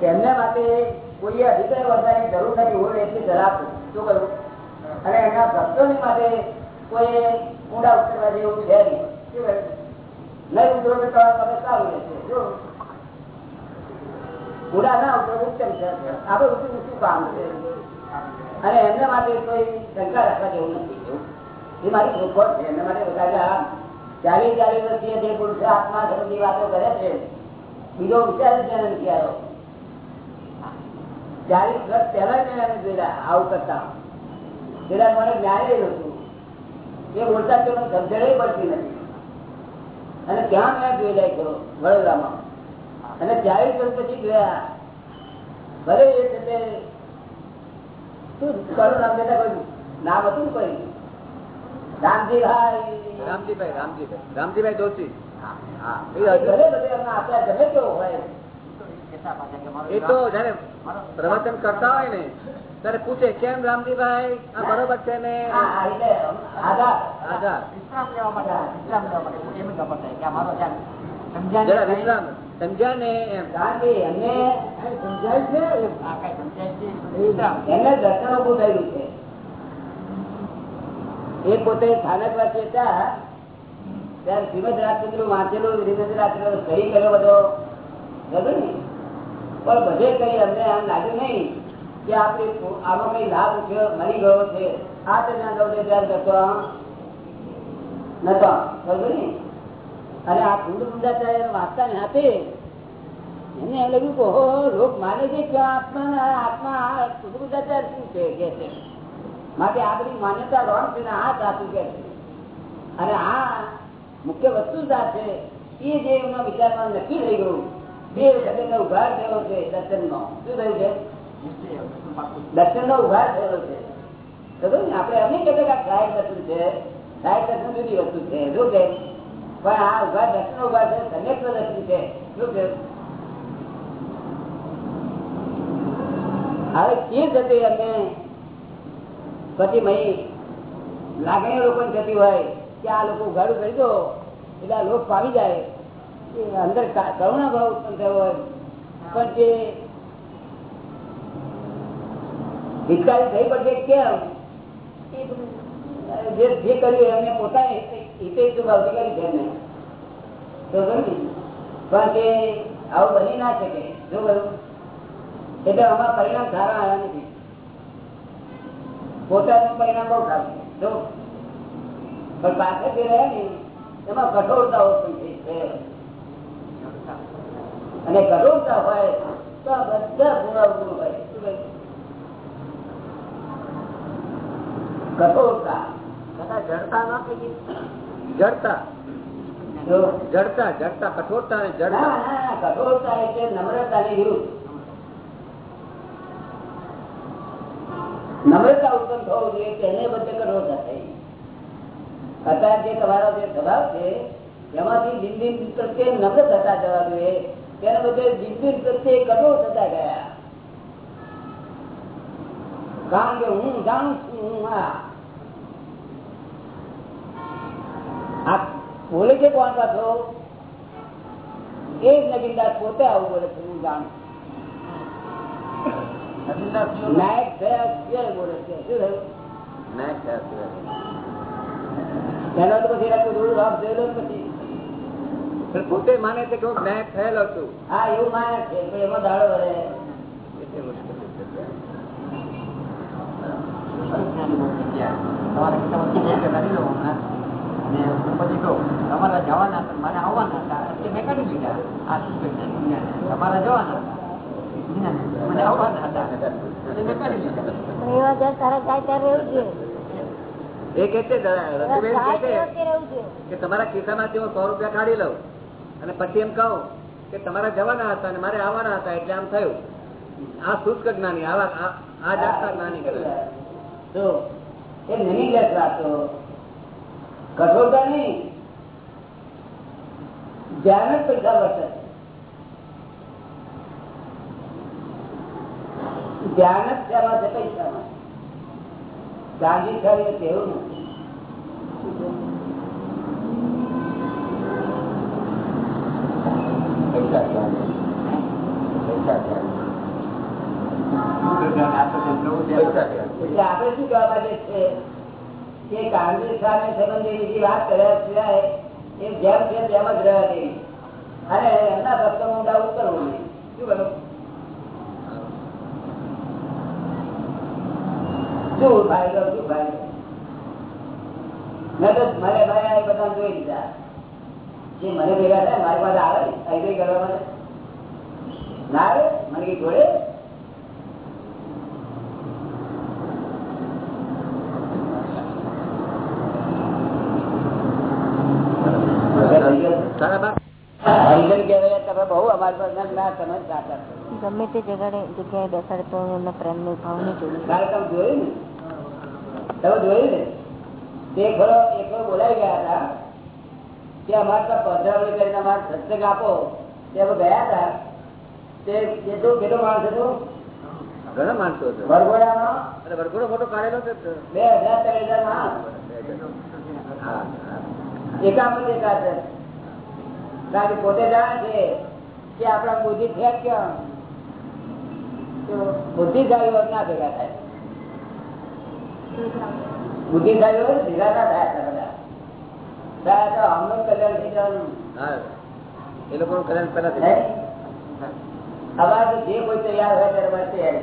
તેમને માટે કોઈ અધિકાર વધારવાની જરૂર નથી હોય એટલી ધરાવતું શું કરું? અને એમના ભક્તોની માટે કોઈ ઊંડા ઉતરવા જેવું છે નહીં. નહીં ઉતરો તો તમે સારું રહેશે. જો ઊંડા ના ઉતરો ઉત્તમ છે. આપણે ઉતરું શું કામ છે. અને એમના માટે કોઈ શંકા રાખવા જેવું નથી. એ મારી ખોટ છે. એમના માટે બધા ચાલીસ ચાલીસ વર્ષીય જે પુરુષ આત્મા ધર્મની વાતો કરે છે, બીજો વિચાર જ નથી આવ્યો ચાલીસ વર્ષ પહેલા મેં એને આવું કરતા. પેલા મને જ્ઞાન હતું. એ બોલતા તો સમજણ પડતી નથી. અને ત્યાં મેં જોઈ જાય ગયો વડોદરામાં. અને ચાલીસ વર્ષ પછી ગયા ભલે એ છે શું કરું નામ દેતા કોઈ નામ હતું કોઈ? રામજીભાઈ રામજીભાઈ રામજીભાઈ. રામજીભાઈ તેવો હોય એ તો જયારે પ્રવચન કરતા હોય ને ત્યારે પૂછે કેમ રામજીભાઈ? આ બરોબર છે ને? હા, હા, આધાર. વિશ્રામ સમજાય ને એમ. સમજાય છે વિશ્રામ. દર્શન ઉભું થયેલું છે. એ પોતે સ્થાનક વાંચી હતા ત્યારે શ્રીમદ રાજચંદ્ર વાંચેલું, શ્રીમદ રાજચંદ્ર સહી કર્યો બધો. બધું ને પણ બધે કઈ અમને આમ લાગ્યું નહીં કે આપણે આમાં કઈ લાભ ઉઠ્યો, મળી ગયો છે. આ તો જ્યાં ગૌડે ધ્યાન કરતો નતો બરોબર ને અને આ કુંડ કુંડાચાર્ય વાંચતા ને આપે એને એમ લાગ્યું કે લોક માને છે કે આત્મા આત્મા આ કુંડ કુંડાચાર્ય શું છે કે છે? માટે આ બધી માન્યતા રોંગ છે આ સાચું કે અને આ મુખ્ય વસ્તુ સાથે એ જે એમના વિચારમાં નક્કી થઈ ગયું, બે વખતે ઉભાર થયો છે દર્શન નો શું થયું છે? દર્શન નો ઉઘાડ થયેલો છે. ખબર ને, આપણે અમે કહેતા કે સહાયક દર્શન છે સહાયક દર્શન જુદી વસ્તુ છે, શું કે પણ આ ઊભા દર્શન ઊભા છે સંયુક્ત દર્શન છે, શું કે હવે કે જતે અમે પછી મહી લાગણી લોકો થતી હોય કે આ લોકો ઉઘાડું કરી દો, એટલે આ લોક પાવી જાય. એ અંદર કરુણા ભાવ ઉત્પન્ન થયો હોય. પણ જે હિતકારી થઈ પડશે કેમ? જે જે કર્યું એમને પોતાને હિતે ભાવ કરી છે એમને તો પણ તે આવું બની ના શકે. જો બધું એટલે આમાં પરિણામ સારા આવ્યા નથી. પોતાનું પરિણામ બહુ સારું જો. પણ પાછળ જે રહ્યા ને એમાં કઠોરતા ઓછી છે. અને કઠોરતા હોય તો આ બધા પૂરા હોય. શું કઠોરતા. જડતા ના થઈ જડતા. જો. જડતા જડતા કઠોરતા જડતા. ના કઠોરતા એટલે નમ્રતાની વિરુદ્ધ. નમ્રતા ઉત્પન્ન જે તમારો છે કારણ કે હું જાણું છું, હું આ બોલે છે કોણ પાછો? એ જ નગીનદાસ પોતે આવું બોલે છે, હું જાણું નાયક થયા સિવાય બોલે છે. શું થયું? નાયક થયા સિવાય. એનો પછી. પછી પોતે માને છે કે હું નાયક થયેલો છું હા એવું માને છે પણ એમાં દાડો વળે એટલે મુશ્કેલી તમારે જવાના મને આવવાના હતા મેં કાઢી દીધા. આ તમારા જવાના હતા. તમારા ખિસ્સામાંથી હું સો રૂપિયા કાઢી લઉં. અને પછી એમ કહું કે તમારા જવાના હતા અને મારે આવવાના હતા, એટલે આમ થયું. આ શુષ્ક જ્ઞાની, આવા આ- જાતના જ્ઞાની કરે તો એ meaningless વાતો કઠોરતા નહીં. ધ્યાન જ પૈસા વર્તે ધ્યાન જ કરવા છે પૈસામાં ગાંધી સારી તેવું. એટલે આપણે શું કહેવા માંગે છે કે કાંગ્રેસ સામે સંબંધી બીજી વાત કર્યા સિવાય એ જેમ છે તેમ જ રહેવા દેવી. અને એમના ભક્તો ઊંડા ઉતરવું નહીં. શું બનું શું ફાયદો શું ફાયદો મેં તો મારે મારે આ બધા જોઈ લીધા. જે મને ભેગા થાય, મારી પાસે આવે આઈડી કરવા માટે ના આવે મને જોડે સારા બાપ હરિજન કહેવાય તમે બહુ અમારી પાસે ના તમે સાચા છો. ગમે તે જગાડે જગ્યાએ બેસાડે તો એમના ભાવની જોઈએ તારે તમે જોયું ને? તમે જોયું ને? તે ખરો એક બોલાઈ ગયા હતા કે અમારે ત્યાં પધરાવણી કરીને અમારે સત્સંગ આપો. તે અમે ગયા હતા. તે કેટલો કેટલો માણસ હતો? ઘણા માણસો હતો. વરઘોડાનો એટલે વરઘોડો ફોટો કાઢેલો છે તો. બે હજાર ત્રણ હજાર હા. એકામાં એકાદ પોતે જાણે છે. કે આપણા બુદ્ધિ જ કેમ તો બુદ્ધિશાળીઓ ના ભેગા થાય બુદ્ધિશાળીઓ ભેગા ના થાય બધા થાય આમનું કલ્યાણ થઈ જવાનું એ એ લોકોનું કલ્યાણ પેલા થઈ. અમારે જે કોઈ તૈયાર હોય ત્યારે અમારે તૈયાર.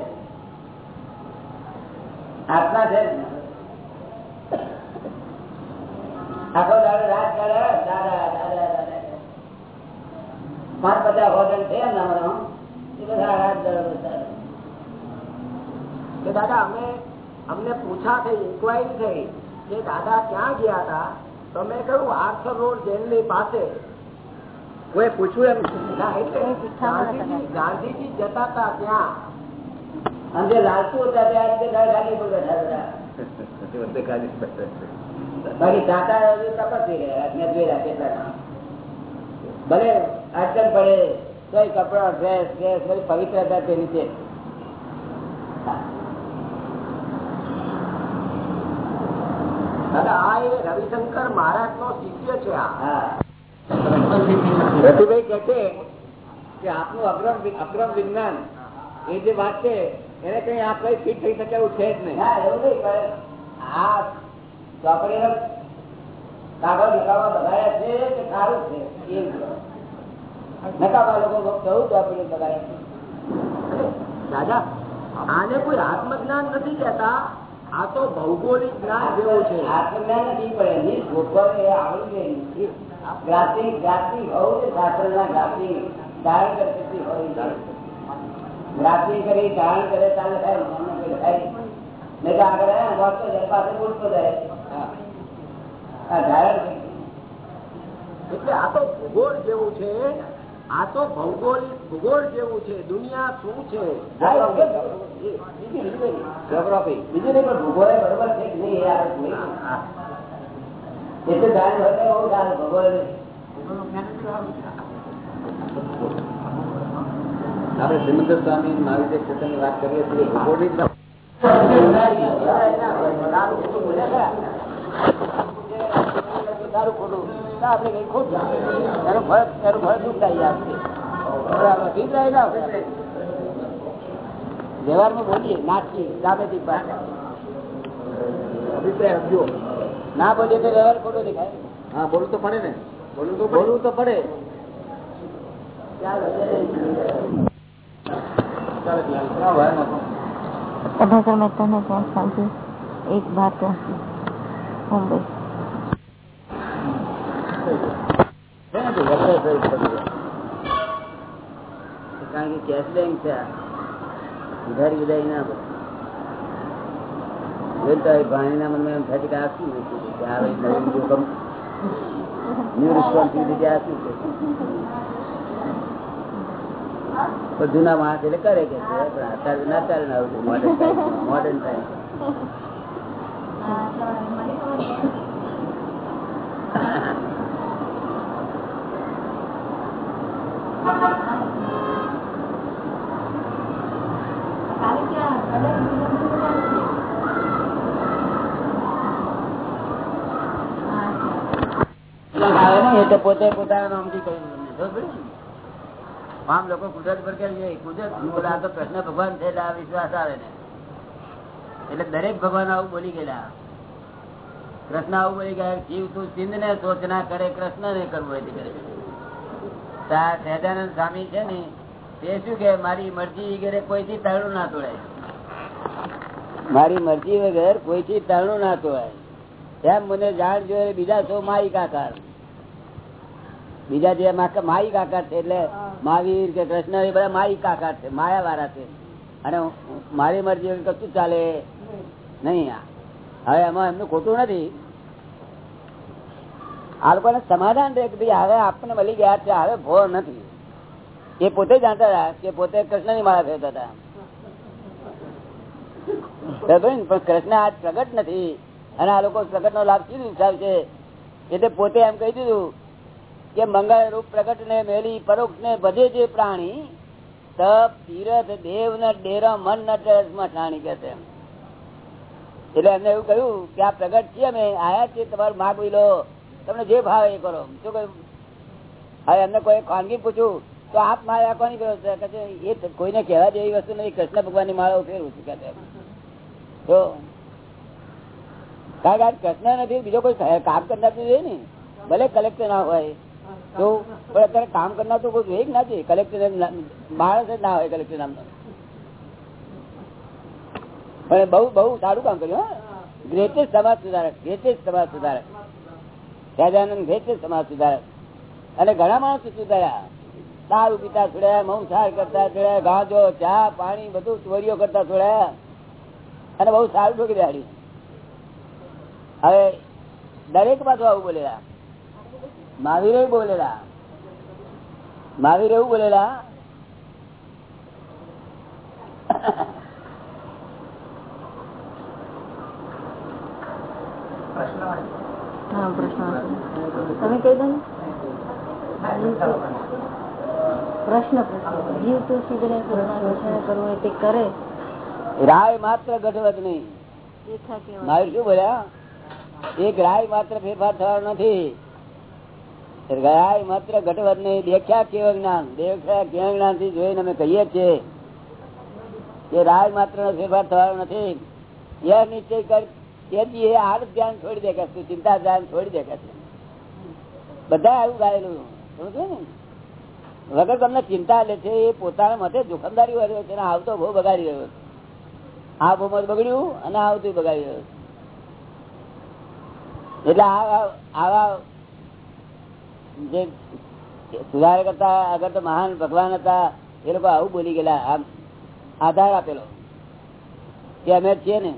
આત્મા છે ને. આખો દાડો રાત દાદા દાદા દાદા પાંચ પચાસ હોટલ છે ને એ બધા રાત દાડો દાદા અમે અમને પૂછા થઈ ઇન્કવાયરી થઈ કે દાદા ક્યાં ગયા હતા? તો મેં કહ્યું આર્થર રોડ જેલની પાસે. કોઈ પૂછ્યું એમ. ગાંધીજી ગાંધીજી જતા હતા ત્યાં. અને જે લાલતું હતા તે આ રીતે ગાડી પર બેઠા હતા. બાકી દાદા તપસી રહ્યા મેં જોયેલા કેટલા. ભલે અડચણ પડે કઈ કપડા ડ્રેસ ડ્રેસ બધી પવિત્રતા તે રીતે. દાદા આ એ રવિશંકર મહારાજ નો શિષ્ય છે આ. હા. રતિભાઈ કહે છે કે આપનું અગ્રમ અગ્રમ વિજ્ઞાન એ જે વાત છે એને કઈ આ કઈ ફિટ થઈ શકે એવું છે જ નહીં. ના એવું નહીં આ ચોપડીનો કાગળ નકામા બગાડ્યા છે કે સારું છે? એ નકામા લોકો કહું ચોપડી બગાડ્યા છે દાદા આને કોઈ આત્મજ્ઞાન નથી કહેતા? આ તો ભૌગોલિક જ્ઞાન જેવું છે. આત્મજ્ઞાન નથી પડે એની ગોઠવણ એ આવડી ગઈ. ગ્રાફિંગ ગ્રાફિંગ હોવું છે શાસ્ત્રના ગ્રાફિંગ ધારણ કરતી હોવી જોઈએ ગ્રાફિંગ કરી ધારણ કરે ચાલે થાય મનમાં કોઈ થાય નહીં. તો આગળ આવ્યા વાંચતો જાય પાસે બોલતો જાય. આ ધારણ. એટલે આ તો ભૂગોળ જેવું છે આ તો ભૌગોલિક ભૂગોળ જેવું છે દુનિયા શું છે બીજું નહીં. પણ ભૂગોળ બરોબર છે કે નહીં એ આપણે જોઈએ. એટલું જાણ હોય તો બહુ ભૂગોળ આપણે શ્રીમંદર સ્વામી મહાવીર ક્ષેત્રની વાત કરીએ છીએ ભૂગોળની સારું ખોટું. ના આપણે કઈ ખોટું એનું ફળ એનું ફળ દુઃખદાયી આપશે ઠીક રહે ના વ્યવહારમાં બોલીએ નાખીએ સામેથી અભિપ્રાય ના બોલીએ તો વ્યવહાર ખોટો દેખાય. હા બોલવું તો પડે ને. બોલવું તો બોલવું તો પડે. પ્રભાકર મહેતાને ત્યાં સાંજે એક બાર મુંબઈ. કારણ કે કેશ બેંક છે. ઉધારી ઉધારી ના જૂના માણસ એટલે કરે કે પણ અત્યારે ના ચાલે મોડર્ન ટાઈમ મોડર્ન ટાઈમ આવે નહીં એટલે પોતે પોતાના નામથી કહ્યું તમને. ખબર પડી ને? આમ લોકો કુદરત પર કે કુદરત? આ તો કૃષ્ણ ભગવાન છે એટલે આ વિશ્વાસ આવે ને. એટલે દરેક ભગવાન આવું બોલી ગયેલા. કૃષ્ણ આવું બોલી ગયા જીવ તું સિંધ ને સોચના કરે કૃષ્ણ ને કરવું એથી કરે. સહેજાનંદ સ્વામી છે ને તે શું કે મારી મરજી વગેરે કોઈથી તાળું ના તોડાય? મારી મરજી વગર કોઈથી તાળું ના તોડાય? એમ મને જાણ જોઈએ બીજા શો મારી કાકાર બીજા જે માઈ કાકા છે એટલે મહાવીર કે કૃષ્ણ એ બધા માઈ કાકા છે માયા વાળા છે. અને મારી મરજી કશું ચાલે નહીં હવે એમાં એમનું ખોટું નથી. આ લોકોને સમાધાન રહે કે ભાઈ હવે આપણને મળી ગયા છે હવે ભો નથી. એ પોતે જાણતા હતા કે પોતે કૃષ્ણની માળા ફેરતા હતા. પણ કૃષ્ણ આજ પ્રગટ નથી. અને આ લોકો પ્રગટ નો લાભ કીધું ઉઠાવશે? એટલે પોતે એમ કહી દીધું કે મંગળ રૂપ પ્રગટ ને મેલી પરોક્ષ ને બધે જે પ્રાણી, તપ, તીરથ દેવ ને ડેરા, મન ન કે એટલે એમને એવું કહ્યું કે આ પ્રગટ છીએ અમે, આયા છીએ, તમારું માગ લો તમને જે ભાવ એ કરો. શું કહ્યું? હવે એમને કોઈ ખાનગી પૂછ્યું, તો આપ માયા કોની કરો છો? કે એ કોઈને કહેવા જેવી વસ્તુ નથી. કૃષ્ણ ભગવાનની માળાઓ ફેરવું છું કે. તો કારણ કે કૃષ્ણ નથી, બીજો કોઈ કામ કરનાર જોઈએ ને. ભલે કલેક્ટર ના હોય. તો પણ અત્યારે કામ કરનાર તો કોઈ જોઈએ ના જોઈએ કલેક્ટર માણસ જ ના હોય કલેક્ટર નામનો પણ બહુ બહુ સારું કામ કર્યું ગ્રેટેસ્ટ સમાજ સુધારક ગ્રેટેસ્ટ સમાજ સુધારક. સહજાનંદ ગ્રેટેસ્ટ સમાજ સુધારક. અને ઘણા માણસો સુધાર્યા. દારૂ પીતા છોડ્યા મંસાર કરતા છોડ્યા ગાંજો, ચા, પાણી, બધું ચોરીઓ કરતા છોડ્યા અને બહુ સારું ઠોકી બેહાડ્યું હવે દરેક પાછું આવું બોલેલા મહાવીરે બોલેલા. મહાવીર એવું બોલેલા રાય માત્ર ઘટવત નહીં. મહાવીર શું બોલ્યા? એક રાય માત્ર ફેરફાર થવાનો નથી. રાય માત્ર ઘટવત નહીં, દેખ્યા કેવ જ્ઞાન? દેખ્યા કેવ જ્ઞાનથી જોઈને અમે કહીએ છીએ કે રાજ માત્ર નો ફેરફાર થવાનો નથી. એ નિશ્ચય કર, તેથી એ હાર ધ્યાન છોડી દે કે ચિંતા ધ્યાન છોડી દે કે બધા આવું ગાયેલું સમજો ને? વગર તમને ચિંતા લે છે, એ પોતાના મતે જોખમદારી વર્યો છે આવતો બહુ બગાડી રહ્યો છે. આ બહુ મત બગડ્યું અને આવતું બગાડી રહ્યું એટલે આ- આવા જે સુધાર કરતા આગળ તો મહાન ભગવાન હતા, એ લોકો આવું બોલી ગયેલા, આમ આધાર આપેલો. કે અમે છીએ ને.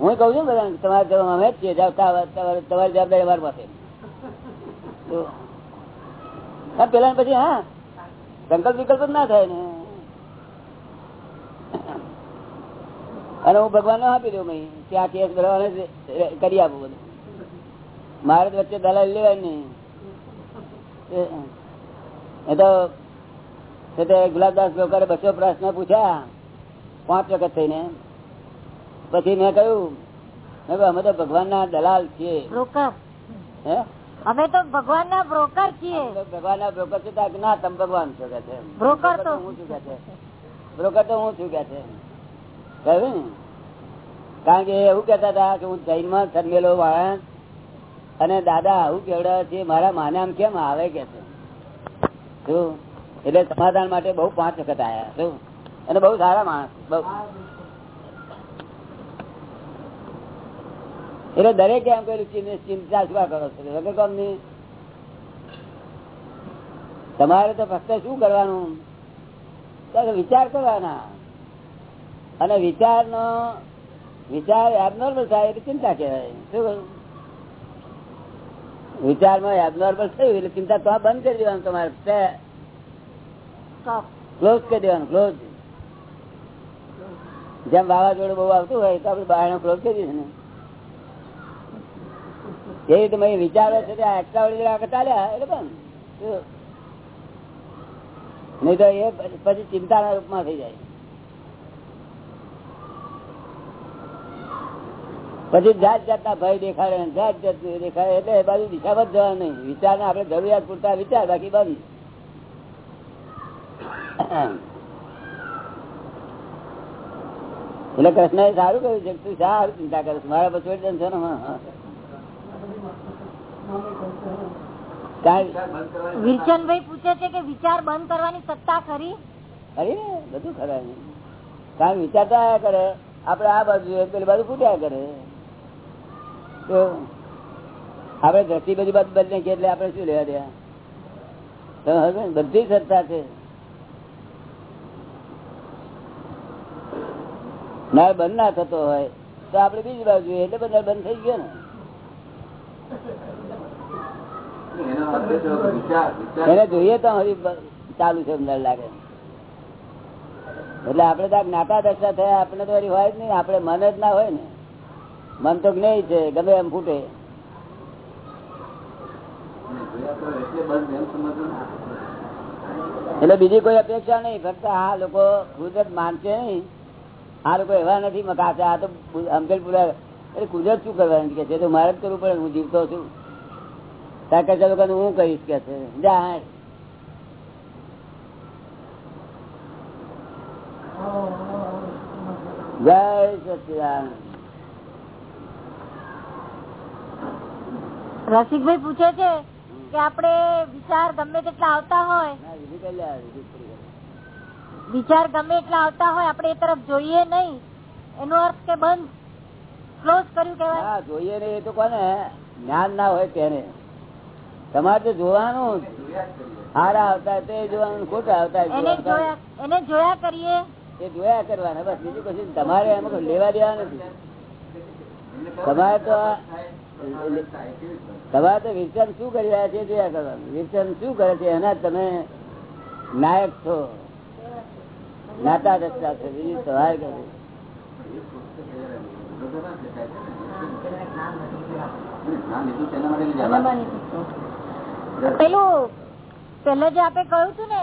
હું કઉ છું બધા તમારે જવાબ અમે જ છીએ તમારી જવાબદારી અમારી પાસે. પેલા પછી, હા, સંકલ્પ વિકલ્પ જ ના થાય ને. અને હું ભગવાન આપી દઉં ભાઈ ત્યાં કેસ ભરવાને કરી આપું બધું. મારે વચ્ચે દલાલ લેવાય નહીં. એ- તો ગુલાબદાસ લોકોએ બસો પ્રશ્ન પૂછ્યા પાંચ વખત થઈને. પછી મેં કહ્યું મેં અમે તો ભગવાન ના દલાલ છીએ. હે? અમે તો ભગવાન ના બ્રોકર છીએ. ભગવાન ના બ્રોકર છે ના તમે ભગવાન છો કે છે? બ્રોકર તો હું છું કે છે? બ્રોકર તો હું છું કે છે? કહ્યું કારણ કે એવું કેતા હતા કે હું જૈનમાં જન્મેલો માણસ અને દાદા, આવું કેવડાવે છે? મારા માને આમ કેમ આવે કે છે? શું? એટલે સમાધાન માટે બહુ પાંચ વખત આવ્યા શું? અને બહુ સારા માણસ, બહુ. એટલે દરેકે એમ કહ્યું ચિંતા શું કરો છો? વગર કામની તમારે તો ફક્ત શું કરવાનું? વિચાર કરવાના. અને વિચાર નો વિચાર એબનોર્મલ થાય એટલે ચિંતા કહેવાય. શું વિચારમાં એબનોર્મલ થયું એટલે ચિંતા તો બંધ કરી દેવાનું તમારે. ક્લોઝ કરી દેવાનું ક્લોઝ જેમ વાવાઝોડું બહુ આવતું હોય તો આપડે બહાર ક્લોઝ કરી દઈએ ને. એ રીતે મેં વિચારો છે તે એક્સ્ટ્રા ઓર્ડિનરી આગળ ચાલ્યા એટલે બંધ. નહીં તો એ પછી ચિંતાના રૂપમાં થઈ જાય. પછી જાત જાતના ભય દેખાડે જાત જાત દેખાડે એટલે એ બાજુ દિશા બધ જવા નહીં. વિચાર આપણે જરૂરિયાત પૂરતા વિચાર બાકી બંધ એટલે કૃષ્ણ એ સારું કહ્યું છે તું સારું ચિંતા કરીશ મારા પછી છે ને? વિરચંદભાઈ પૂછે છે કે વિચાર બંધ કરવાની સત્તા ખરી? ખરી ને? બધું ખરા ને કારણ વિચારતા કરે. આપડે આ બાજુ પેલી બાજુ ફૂટ્યા કરે. તો આપડે દ્રષ્ટિ બધી બાજુ બદલે કે એટલે આપડે શું લેવા દેવા? બધી સત્તા છે. નળ બંધ ના થતો હોય તો આપડે બીજી બાજુ એટલે બધા બંધ થઈ ગયો ને. એનો જોઈએ તો હજી ચાલુ છે નળ લાગે. એટલે આપડે તો જ્ઞાતા દશા થયા, આપણે તો હોય જ નહીં આપડે મન જ ના હોય ને. મન તો જ્ઞેય છે, ગમે એમ ફૂટે. એટલે બીજી કોઈ અપેક્ષા નહીં, ફક્ત આ લોકો કુદરત માનશે નહીં. આ લોકો એવા નથી મકાશે, આ તો અમકેલ પૂરા એટલે કુદરત શું કરવાનું કે છે? તો મારે જ કરવું પડે, હું જીવતો છું. ત્યાં કે છે લોકોને હું કહીશ કે છે? જા. જય સચિદાન રસિકભાઈ પૂછે છે કે આપડે વિચાર ગમે તેટલા આવતા હોય. વિચાર ગમે એટલા આવતા હોય આપડે એ તરફ જોઈએ નહીં. એનો અર્થ કે બંધ. ક્લોઝ કર્યું કેવાય જોઈએ ને એ તો કોને? જ્ઞાન ના હોય તેને. તમારે તો જોવાનું. સારા આવતા તે જોવાનું ખોટા આવતા એને જોયા એને જોયા કરીએ. એ જોયા કરવાના બસ. બીજું કશું તમારે એમાં લેવા દેવા નથી. તમારે તો તમારે તો શું કરી રહ્યા છે જોયા કરવાનું વિરચન શું કરે છે એના તમે નાયક છો. નાતા રસ્તા છો. બીજું લઈ જવાનું. પેલું પેલે જે આપણે કહ્યું હતું ને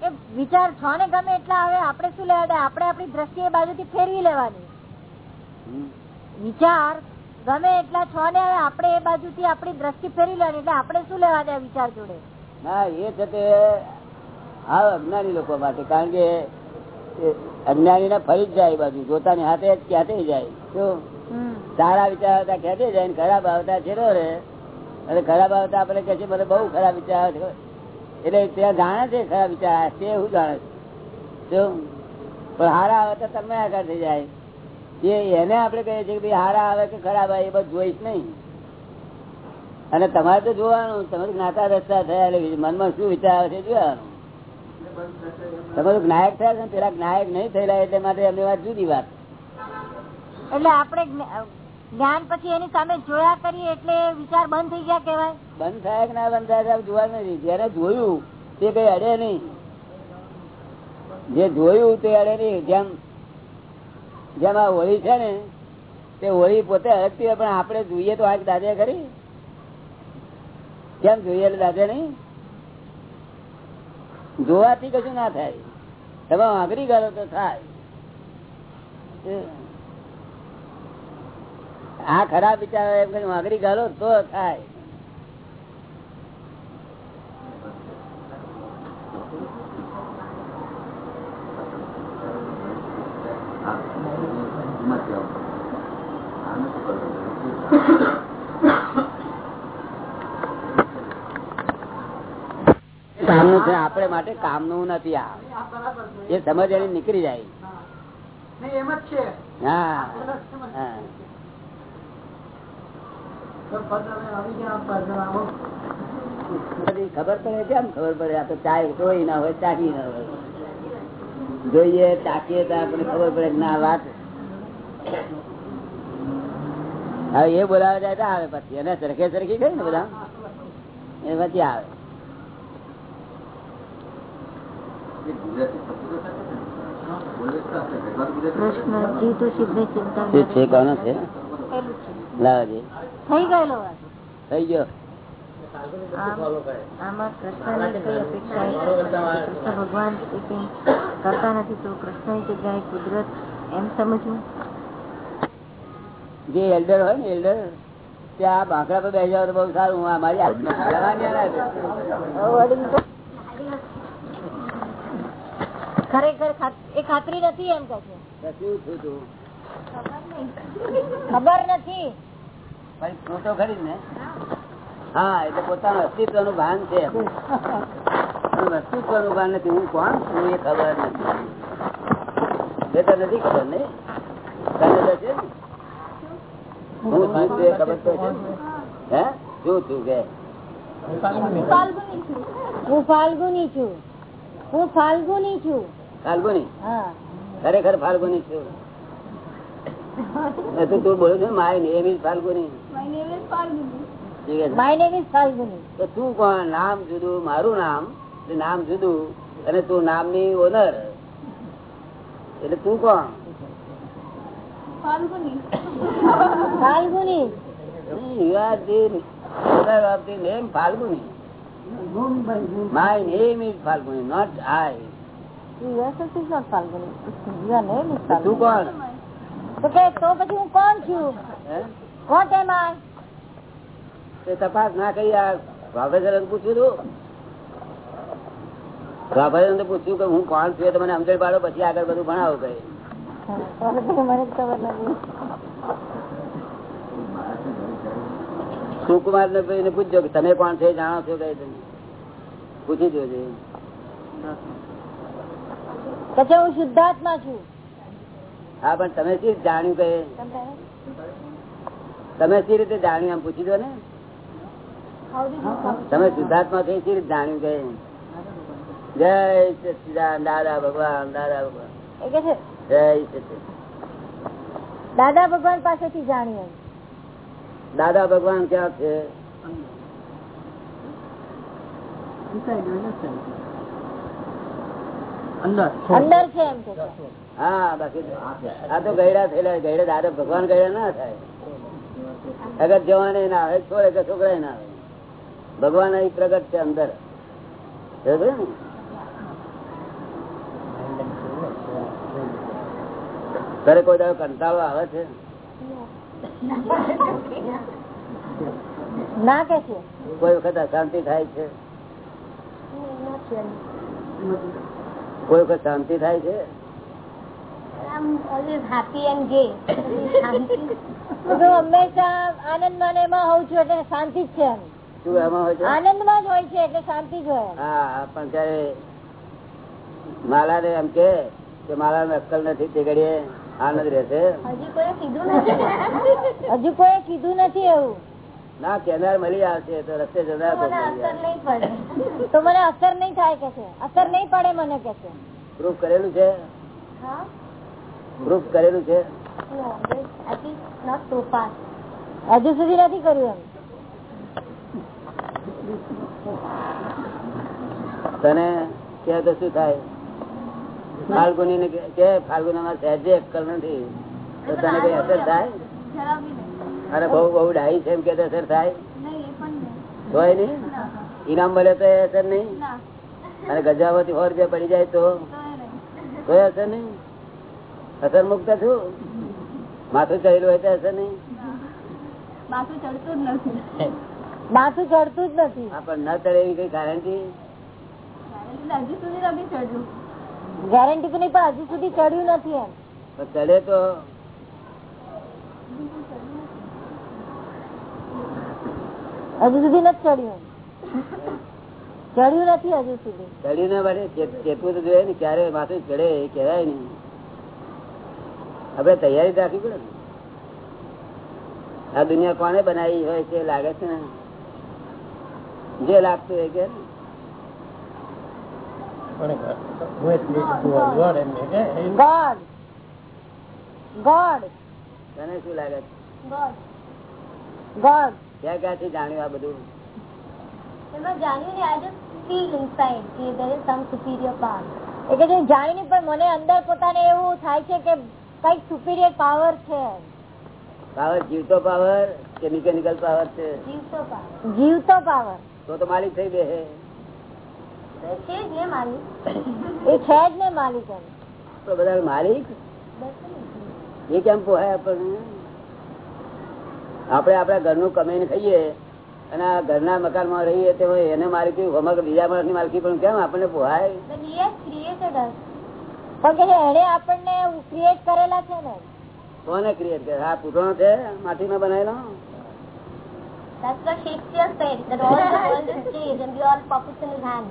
કે વિચાર છ ને ગમે એટલા આવે આપણે શું લેવા દે? આપણે આપણી દ્રષ્ટિએ બાજુથી ફેરવી લેવાની. વિચાર ગમે એટલા છો ને હવે આપણે એ બાજુથી આપણી દ્રષ્ટિ ફેરી લેવાની એટલે આપણે શું લેવા દે વિચાર જોડે? ના એ છે તે આ અજ્ઞાની લોકો માટે કારણ કે અજ્ઞાની ને ફરી જ જાય બાજુ જોતાની હાથે ક્યાંથી જાય? શું સારા વિચાર આવતા ખેંચી જાય ને ખરાબ આવતા છેડો રે અને ખરાબ આવતા આપડે કે છે મને બહુ ખરાબ વિચાર આવે એટલે ત્યાં જાણે છે ખરાબ વિચાર તે હું જાણે છું. પણ હારા આવે તો તમે આગળ થઈ જાય. એ એને આપણે કહીએ છીએ કે ભાઈ હારા આવે કે ખરાબ આવે એ બધું જોઈશ નહીં. અને તમારે તો જોવાનું તમે જ્ઞાતા રસ્તા થયા એટલે મનમાં શું વિચાર આવે છે જોવાનું. તમે જ્ઞાયક થયા છે પેલા જ્ઞાયક નહીં થયેલા એટલે માટે એમની વાત જુદી વાત. એટલે આપણે જ્ઞાન પછી એની સામે જોયા કરીએ એટલે વિચાર બંધ થઈ ગયા કેવાય બંધ થાય કે ના બંધ થાય જોવા નથી. જયારે જોયું તે કઈ અડે નહીં. જે જોયું તે અડે નહીં. જેમ જેમ હોળી છે ને, તે હોળી પોતે અડકતી હોય, પણ આપણે જોઈએ તો આજ દાદે કરી. કેમ જોઈએ એટલે દાદે નહીં? જોવાથી કશું ના થાય. તમે આંગળી કરો તો થાય. આ ખરાબ વિચાર એમ કરીને આંગળી ગાલો તો થાય હા. એમાં જ જવાનું. આને શું કરવાનું? કામનું છે આપણે માટે કામનું નથી આ. એ સમજ એની નીકળી જાય. હા. ખબર પડે કેમ ખબર પડે? આ તો ચાય કોઈ ના હોય ચાકી ના હોય. જોઈએ ચાકીએ તો આપણે ખબર પડે ના વાત. હવે એ બોલાવે જાય આવે પછી. એને સરખે સરખી ગઈ ને બધા? એ પછી આવે એ ગુજરાતી શબ્દો તો સાથે છે ને? બોલે તો આપણે વ્યવહાર ગુજરાતી પ્રશ્ન જીવ તો સિદ્ધ ચિંતા છે છે કોનો છે? પેલું થઈ ગયેલો થઈ ગયો. આમ- આમાં કૃષ્ણની કઈ અપેક્ષા કૃષ્ણ ભગવાન કંઈ કરતા નથી તો કૃષ્ણની જગ્યાએ કુદરત એમ સમજવું? જે એલ્ડર હોય ને એલ્ડર ત્યાં બાંકડા પર બેસી જાવ તો બહુ સારું. આ મારી હાથમાં જવાની ના રહે. વડીલ તો ખરેખર એ ખાતરી નથી એમ કે છે. ખબર નથી. ભાઈ ખરી ને? હા એટલે પોતાનું અસ્તિત્વનું ભાન છે. અસ્તિત્વનું ભાન નથી. હું કોણ? છું એ ખબર નથી. નથી ખબર નહીં તને છે ને? હું છું તે ખબર તો છે હે? શું છું કે? હું ફાલ્ગુની છું. હું ફાલ્ગુની છું. ફાલ્ગુની હા. ખરેખર ફાલ્ગુની છું. એ તું બોલું છું my name is Falguni. My name is Falguni. તો તું કોણ? નામ જુદું મારું નામ. નામ જુદું અને તું નામની ઓનર. એટલે તું કોણ? Falguni. You are the owner of the name Falguni. My name is Falguni, not I. તો કે તો પછી તપાસ ના કરી પૂછ્યું તું? પૂછ્યું કે હું કોણ છું તમને સમજણ પાડો, પછી આગળ બધું ભણાવો ખબર સુકુમાર ને પૂછજો કે તમે કોણ છો જાણો છો કઈ તમે? પૂછી જોજે કે છે હું શુદ્ધાત્મા છું. હા પણ તમે શી જાણ્યું કે તમે શી રીતે જાણ્યું એમ પૂછી દો ને. તમે શુદ્ધાત્મા થઈ શી રીતે જાણ્યું કે જય સચિદાન દાદા ભગવાન દાદા ભગવાન. જય સચિદાન દાદા ભગવાન પાસેથી જાણ્યું દાદા ભગવાન ક્યાં છે? અંદર. છે એમ હા બાકી આ તો ગયડા થયેલા ગયડા દાદા ભગવાન ગયડા ના થાય. અગર જવાને ના આવે છોડે કે છોકરા ના આવે. ભગવાન અહીં પ્રગટ છે અંદર. તારે કોઈ દાડો કંટાળો આવે છે? ના કે છે. કોઈ વખત અશાંતિ થાય છે? કોઈ વખત શાંતિ થાય છે? શાંતિ જ હોય આનંદમાં જ હોય છે એટલે શાંતિ જ હોય. હા પણ ત્યારે માલા ને એમ કે કે માલા ને અક્કલ નથી તે ઘડીએ આનંદ રહેશે. હજુ કોઈ કીધું નથી એવું. ના કેનાર મળી આવશે તો રસ્તે જનાર તો તો મને અસર નહીં થાય કે છે? અસર નહીં પડે મને કે છે? પ્રૂફ કરેલું છે? પ્રૂફ કરેલું છે? હજુ સુધી નથી કર્યું એમ. તને કે તો શું થાય? ફાલ્ગુની ને કે- કે ફાલ્ગુની માં સહેજે અક્કલ નથી. તો તને કઈ અસર થાય? અરે બહુ બહુ ડાહી છે એમ કે અસર થાય? હોય નહીં? ઇનામ મળે તો અસર નહીં? અને ગજામાંથી સો રૂપિયા પડી જાય તો? તો અસર નહીં? અસર મુક્ત છું? માથું ચડેલું હોય તો અસર નહીં? માથું ચડતું જ નથી. હા પણ ન ચડે એવી કઈ ગારંટી ગેરંટી તો નહીં પણ હજુ સુધી ચડ્યું નથી એમ. ચડે તો? હજુ સુધી નથી ચડ્યું. ચડ્યું નથી હજુ સુધી. ચડ્યું ના પડે ચે- ચેતવું તો જોઈએ ને ક્યારે માથું ચડે એ કહેવાય નહીં. આપડે તૈયારી રાખવી પડે આ દુનિયા કોને બનાવી હોય છે લાગે છે ને. જે લાગતું હોય કે ગોડ ગોડ તને શું લાગે છે? ગોડ ક્યાં ક્યાંથી જાણ્યું આ બધું? એ કે જે જાણીને પણ મને અંદર પોતાને એવું થાય છે કે કંઈક સુપીરિયર પાવર છે. પાવર જીવતો પાવર કે મિકેનિકલ પાવર છે? જીવતો પાવર તો તો માલિક થઈ એ છે જ ને માલિક. તો બધા માલિક? એ કેમ પોહાય આપણને? આપણે આપણા ઘરનું કમાઈને ખાઈએ અને આ ઘરના મકાનમાં રહીએ તો એને માલકી અમારે બીજા માણસની માલકી પણ કેમ આપણને પોહાય? કોને ક્રિએટ કરે આ પૂતળો છે બનાવેલો? His hand.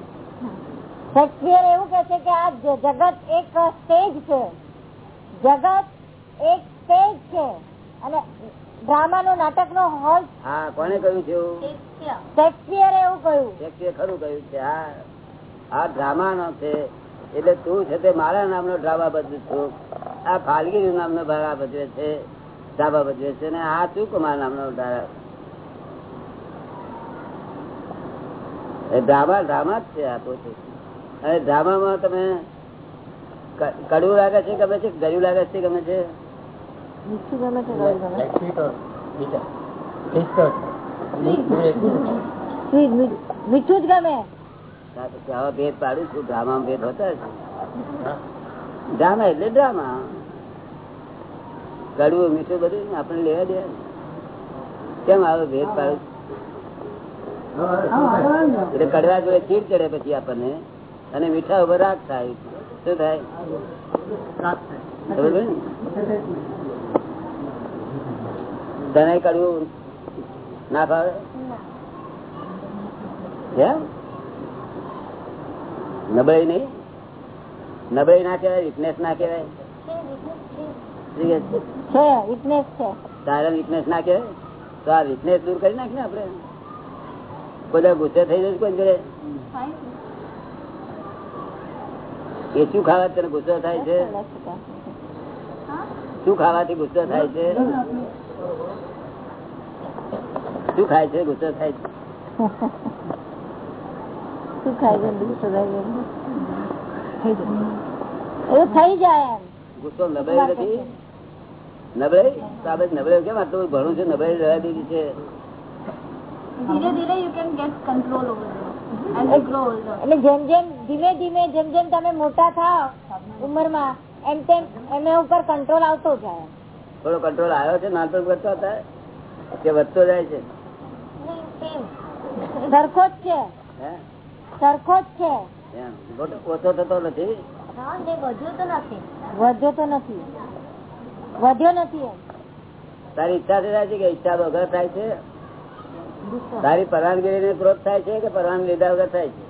શેક્સપિયર એવું કે છે કે આ જગત એક સ્ટેજ છે. જગત એક સ્ટેજ છે. અને ડ્રામા નો નાટક નો હોલ હા કોને કહ્યું છે? શેક્સપિયર. એવું કહ્યું. શેક્સપિયર ખરું કહ્યું છે હા. આ ડ્રામા નો છે એટલે તું છે તે મારા નામનો ડ્રામા ભજવે છું. આ ફાલગીરી નામનો ભાડા ભજવે છે ડાબા ભજવે છે અને આ શું કુમાર નામનો નો એ ડ્રામા ડ્રામા જ છે આ પોતે. અને ડ્રામામાં તમે કડવું લાગે છે ગમે છે? ગયું લાગે છે ગમે છે? મીઠું ગમે છે ગળ્યું ગમે મીઠું જ ગમે. આવા ભેદ પાડું છું. ડ્રામા ભેદ હોતા ડ્રામા એટલે ડ્રામા. કડવું મીઠું બધું આપણે લેવા દે કેમ આવે ભેદ પાડું? એટલે કડવા જોડે ચીડ ચડે પછી આપણને. અને મીઠા ઉપર રાગ થાય. શું થાય? તને કડવું ના ભાવે નબળાઈ નહીં? નબળાઈ ના કહેવાય વીકનેસ ના કહેવાય? તારા વીકનેસ ના તો આ વીકનેસ દૂર કરી નાખીને આપડે બધા ગુસ્સે થઈ જશે કોઈ જોડે? એ શું ખાવા તને ગુસ્સો થાય છે? શું ખાવાથી ગુસ્સો થાય છે? શું ખાય છે? ગુસ્સો થાય છે. શું ખાય છે? ગુસ્સો થાય છે? એવું થઈ જાય. એમ. ગુસ્સો નબળાઈ નથી? નબળાઈ? નબળાઈ કેમ? આટલું ભણું છે નબળાઈ રહેવા દીધી છે. you grow older. એટલે જેમ જેમ ધીમે ધીમે જેમ જેમ તમે મોટા થાવ ઉંમરમાં એમ તેમ એના ઉપર કંટ્રોલ આવતો જાય. થોડો કંટ્રોલ આવ્યો છે નાનપણ વધતો હતા કે વધતો જાય છે. સરખો જ છે. સરખો જ છે. ઓછો થતો નથી? તે વધ્યું તો નથી. વધ્યો તો નથી. વધ્યો નથી તારી ઈચ્છા થી થાય છે કે ઈચ્છા વગર થાય છે? તારી પરવાનગી ક્રોધ થાય છે કે પરવાનગી લીધા વગર થાય છે?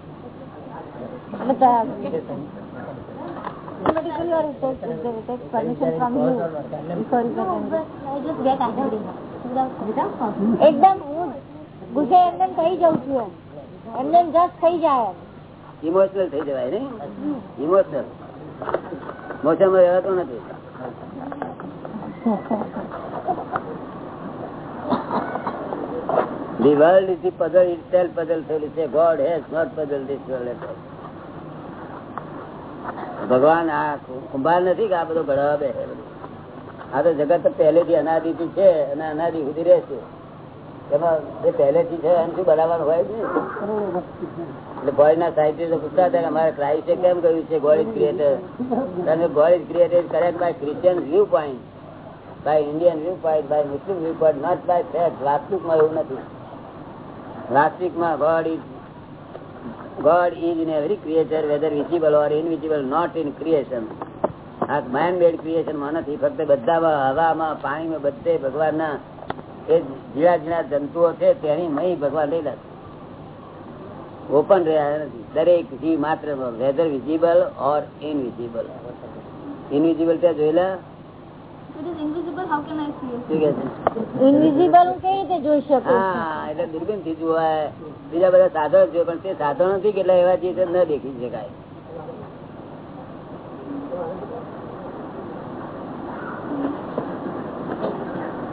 એકદમ હું ગુસ્સે એમને થઈ જાઉં છું એમ એમને જસ્ટ થઈ જાય ઇમોશનલ થઈ જવાય ને ઇમોશનલ મોસમમાં રહેવાતો નથી The world is the puzzle itself puzzle થયેલું છે God has not puzzled this world at all. ભગવાન, આ કુંભાર નથી કે આ બધો ઘડવા બે આ તો જગત પહેલેથી અનાદિથી છે અને અનાદિ સુધી રહેશે. કેમ કહ્યું છે ગોડ ક્રિએટર કારણ કે by Christian view point by Indian view point by Muslim view point not by એવું નથી. વાસ્તવિકમાં God is God is in every creature whether visible or invisible not in creation આ મેન મેડ ક્રિએશનમાં નથી, ફક્ત બધામાં, હવામાં, પાણીમાં, બધે ભગવાનના એ જીણા જીણા જંતુઓ છે, તેની મહી ભગવાન લેલા છે. ઓપન રહ્યા નથી. દરેક જીવ માત્ર whether visible or invisible invisible ત્યાં જોયેલા ઇનવિઝિબલ હું કેવી રીતે જોઈ શકું હા એટલે દુર્બીનથી જોવાય બીજા બધા સાધનો જોઈએ પણ તે સાધનો થી કેટલા એવા છે જે ન દેખી શકાય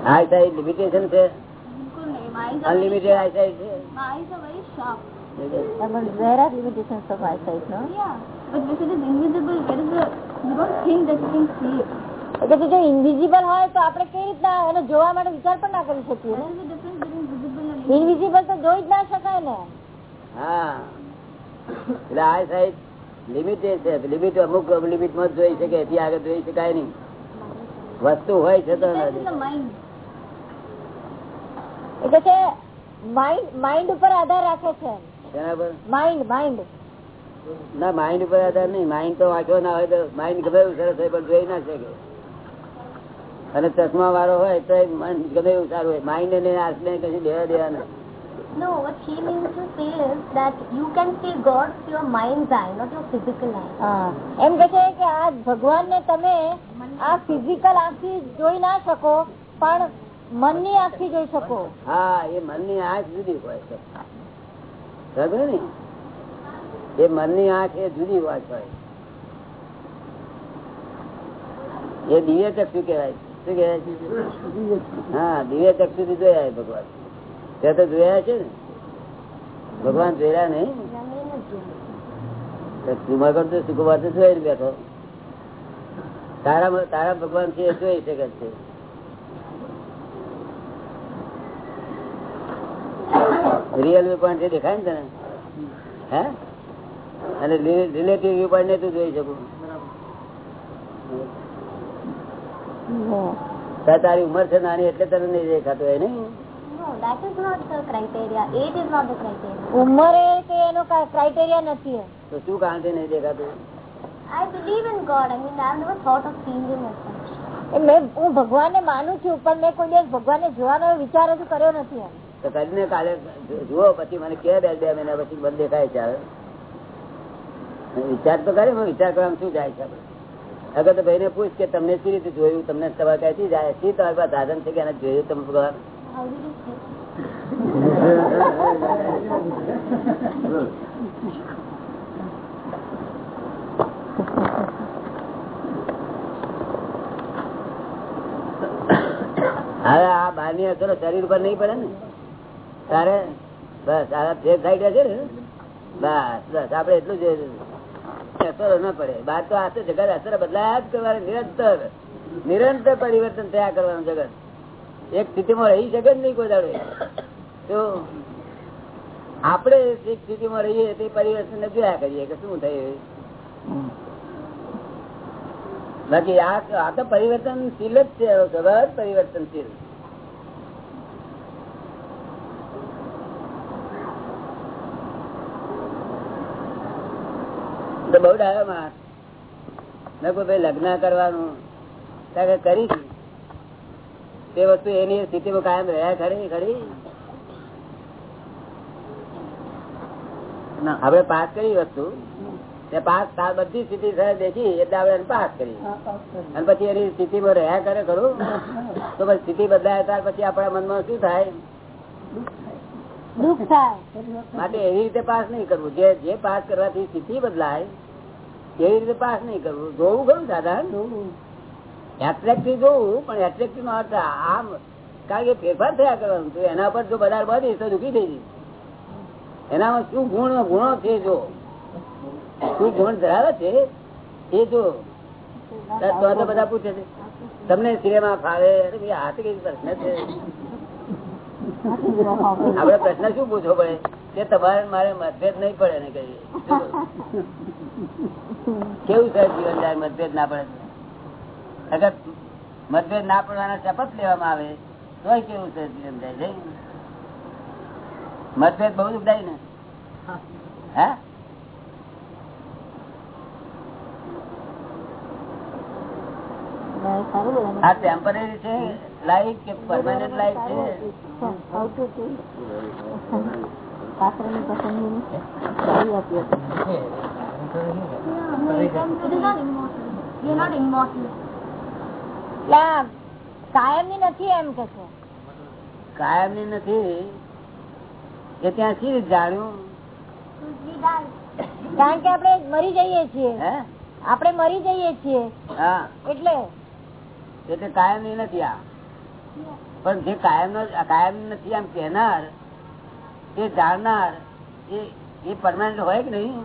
આઈસાઈટ લિમિટેશન છે બિલકુલ નહીં. My eyes are very unlimited sharp. Eyesight છે My eyes are very sharp. But there are limitations of eyesight, no? Yeah. But if it is invisible, where is the you don't think that you can see it. એટલે જો invisible હોય તો આપણે કેવી રીતના એને જોવા માટે વિચાર પણ ના કરી શકીએ. ઇનવિઝિબલ તો જોઈ જ ના શકાય ને. હા. એટલે આ સાઈડ એ છે. લિમિટ અમુક લિમિટમાં જોઈ શકે. એથી આગળ જોઈ શકાય નહીં. વસ્તુ હોય છે તો. એટલે કે માઇન્ડ માઇન્ડ ઉપર આધાર રાખે છે. બરાબર. માઇન્ડ માઇન્ડ ના માઇન્ડ ઉપર આધાર નહીં. માઇન્ડ તો વાંચવા ના હોય તો માઇન્ડ ગમે એવું સરસ હોય પણ જોઈ ના શકે. અને ચશ્મા વાળો હોય તો મન ગમે એવું સારું હોય. માઇન્ડ ને આસને કશું દેવા દેવા નથી No, what she means to say is that you can see God through your mind's eye, not your physical eye. હા. એમ કે છે કે આ ભગવાન ને તમે આ ફિઝિકલ આંખથી જોઈ ના શકો પણ મનની આંખથી જોઈ શકો. હા એ મનની આંખ જુદી હોય છે. સમજ્યો ને? એ મનની આંખ એ જુદી વાત હોય એ દિવ્ય ચક્ષુ કહેવાય શું હા દિવ્ય ચક્ષુ થી જોયા ભગવાન. ત્યાં તો જોયા છે ને. ભગવાન જોયા નહીં. જુમાગઢ તો જોઈ બેઠો. તારા તારા ભગવાન છે જોઈ શકે છે. રિયલ વ્યૂ પોઈન્ટ દેખાય ને તને? હે? અને રિલેટિવ વ્યૂ પોઈન્ટ તું જોઈ શકું. તાર તારી ઉંમર છે નાની એટલે તને નહીં દેખાતો હોય નહીં No, that is not the criteria. Age is not the criteria. ઉંમરે કે એનો ક્રાઇટેરિયા નથી તો શું કારણથી નહીં દેખાતું I believe in God. I mean, I've never thought of seeing Him as such. મેં હું ભગવાનને માનું છું પણ મેં કોઈ દિવસ ભગવાનને જોવાનો વિચાર હજુ કર્યો નથી તો કરીને કાલે જો- જુઓ પછી મને કે બે બે મહિના પછી બંધ દેખાય છે વિચાર તો કરે વિચાર કરવામાં શું જાય છે આપણે અગર ભાઈ ને પૂછ કે તમને સી રીતે જોયું? તમને તમારે ક્યાંથી જાય? શી તમારી પાસે સાધન છે કે એને જોયું તમે ભગવાન? હવે આ બહારની અસરો શરીર પર નહીં પડે ને? તારે બસ, આ જે થઈ ગયા છે ને? બસ બસ આપડે એટલું જ અસરો ન પડે. બાર તો આ તો જગત અસર બદલાયા જ કરવાનું, નિરંતર. નિરંતર પરિવર્તન થયા કરવાનું જગત. એક સ્થિતિમાં રહી શકે જ નહીં કોઈ દાડે. તો આપણે એક સ્થિતિમાં રહીએ તે પરિવર્તન જોયા કરીએ કે શું થયું બાકી આ તો પરિવર્તનશીલ જ છે સહજ પરિવર્તનશીલ. તો બહુ ડાયો માણસ નકો ભાઈ લગ્ન કરવાનું. કરી. તે વસ્તુ એની સ્થિતિમાં કાયમ રહ્યા ખરી ખરી? ના, હવે પાસ કરી વસ્તુ. તે પાસ બધી સ્થિતિ દેખી એટલે આપણે પાસ કરી. અને પછી એની સ્થિતિમાં રહ્યા કરે ખરું? તો પછી સ્થિતિ બદલાય ત્યાર પછી આપણા મનમાં શું થાય? થાય. માટે એવી રીતે પાસ નહીં કરવું. જે જે પાસ કરવાથી સ્થિતિ બદલાય એવી રીતે પાસ નહીં કરવું. જોવું ખરું દાદા એટ્રેક્ટિવ જોવું પણ એટ્રેક્ટિવ નો અર્થ આમ કારણ કે ફેરફાર થયા કરવાનું તો એના પર જો બધા બધી તો દુઃખી થઈ જઈશ. એનામાં શું ગુણ ગુણો છે જો? શું ગુણ ધરાવે છે? એ જો. તો તો બધા પૂછે છે. તમને સિનેમા ફાવે? અરે ભાઈ આ તો કઈ પ્રશ્ન છે. આપડે પ્રશ્ન શું પૂછવો પડે? કે તમારે મારે મતભેદ નહીં પડે ને કઈ કેવું છે જીવન જાય મતભેદ ના પડે? અગર મતભેદ ના પડવાના શપથ લેવામાં આવે તો કેવું છે જીવન જાય? છે મતભેદ બહુ દુઃખદાય ને? હે? આ ટેમ્પરરી છે લાઈફ કે પરમાનન્ટ લાઈફ છે. It is not immortal. આપી. કાયમની નથી એમ કે છે. કાયમની નથી. કે ત્યાં શી રીતે જાણ્યું? કારણ કે આપણે મરી જઈએ છીએ. હે? આપણે મરી જઈએ છીએ. હા. એટલે? એટલે કાયમની નથી આ. પણ જે કાયમ કાયમ નથી આમ કહેનાર એ જાણનાર, એ પરમાનન્ટ હોય કે નહીં.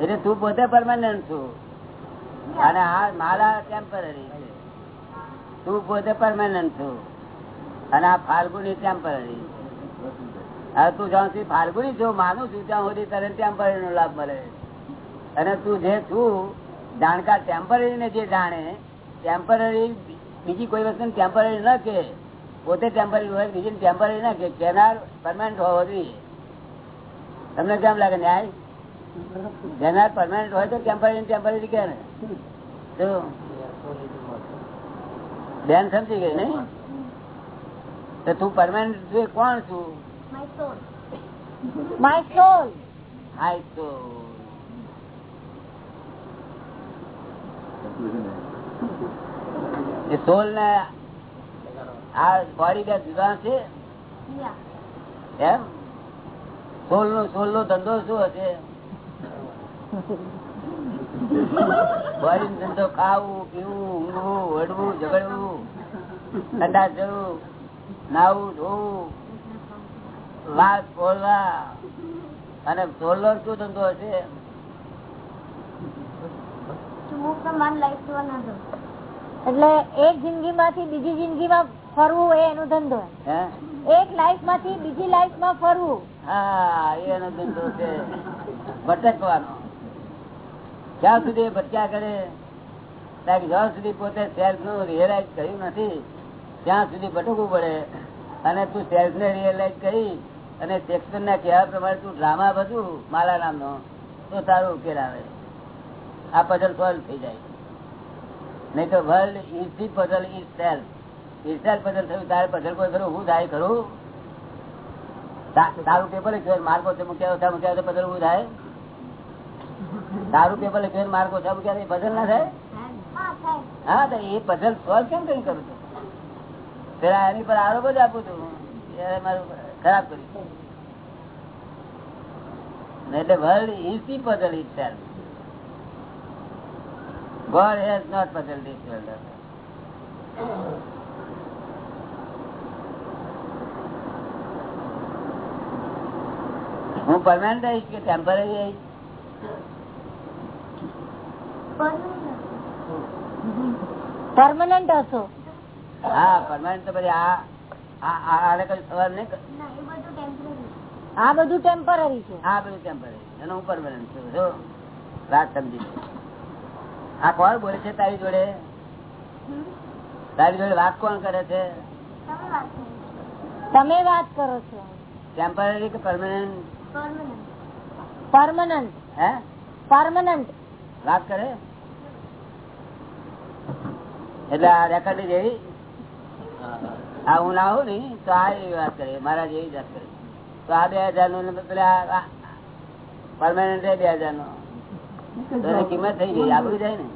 એટલે તું પોતે પરમાનન્ટ છું. અને આ મારા ટેમ્પરરી તું પોતે પરમાનન્ટ છું. અને આ ફાલ્ગુની ટેમ્પરરી હવે તું જ્યાં સુધી ફાલ્ગુની છું, માનું છું, ત્યાં સુધી તને ટેમ્પરરી નો લાભ મળે અને તું જે છું, જાણકાર ટેમ્પરરી ને જે જાણે ટેમ્પરરી બીજી કોઈ વસ્તુ ટેમ્પરરી ના કે પોતે ટેમ્પરરી હોય બીજી ટેમ્પરરી ના કે કેનાર પરમાનન્ટ હોવો જોઈએ. તમને કેમ લાગે ન્યાય? કેનાર પરમાનન્ટ હોય તો ટેમ્પરરી ટેમ્પરરી કે ને? બેન સમજી ગઈ નહીં તો તું પરમાનન્ટ જોઈએ કોણ છું. માય સોલ હાય તો એ સોલ ને આ બોડી બે જુદા છે? એમ? સોલ નો સોલ નો ધંધો શું હશે? બોડી ધંધો ખાવું પીવું ઊંઘવું વડવું ઝઘડવું ઠંડા જવું નાવું ધોવું વાત બોલવા. અને સોલ નો શું ધંધો હશે? To move એટલે એક જિંદગી માંથી બીજી જિંદગી માં ફરવું એ એનો ધંધો એક લાઈફમાંથી બીજી લાઈફમાં ફરવું. હા એનો ધંધો છે. ભટકવાનો. જ્યાં સુધી ભટક્યા કરે જ્યાં સુધી પોતે સેલ્ફનું રિયલાઇઝ કર્યું નથી ત્યાં સુધી ભટકવું પડે. અને તું સેલ્ફ ને રિયલાઇઝ કરી અને શેક્સપિયર ના કહેવા પ્રમાણે તું ડ્રામા બધું માલા નામનો તો તારો ઉકેલ આવે. આ પઝલ સોલ્વ થઈ જાય. નહીં તો world is puzzle is self is puzzle થયું તારે પઝલ કોઈ કરું હું થાય કરું તારું પેપર લખ્યું માર્ગો છે મૂક્યા ઓછા મૂક્યા બદલ ઉભું થાય? તારું પેપર લખ્યું માર્ગો ઓછા મૂક્યા બદલ ના થાય? હા, તો એ પઝલ સોલ્વ કેમ કઈ કરું છું? પેલા એની પર આરોપ જ આપું છું. મારું ખરાબ કર્યું. એટલે world is the puzzle is self God has not puzzled this world. હું પરમાનન્ટ આવીશ કે ટેમ્પરરી આવીશ પરમાનન્ટ હશો હા પરમાનન્ટ તો પછી આ નહીં. આ બધું ટેમ્પરરી છે આ બધું ટેમ્પરરી એનો હું પરમાનન્ટ છું રાત વાત સમજી. આ કોણ બોલે છે તારી જોડે? તારી જોડે વાત કોણ કરે છે? તમે વાત કરો. છો. ટેમ્પરરી કે પરમાનન્ટ પરમાનન્ટ હે? પરમાનન્ટ વાત કરે? એટલે આ રેકોર્ડ જેવી આ હું ના આવું ને તો આ એવી વાત કરે મારા જેવી જ વાત કરે. તો આ બે હજારનું પેલા પરમાનન્ટ બે હજાર નો કિંમત થઈ ગઈ આપણું જાય ને?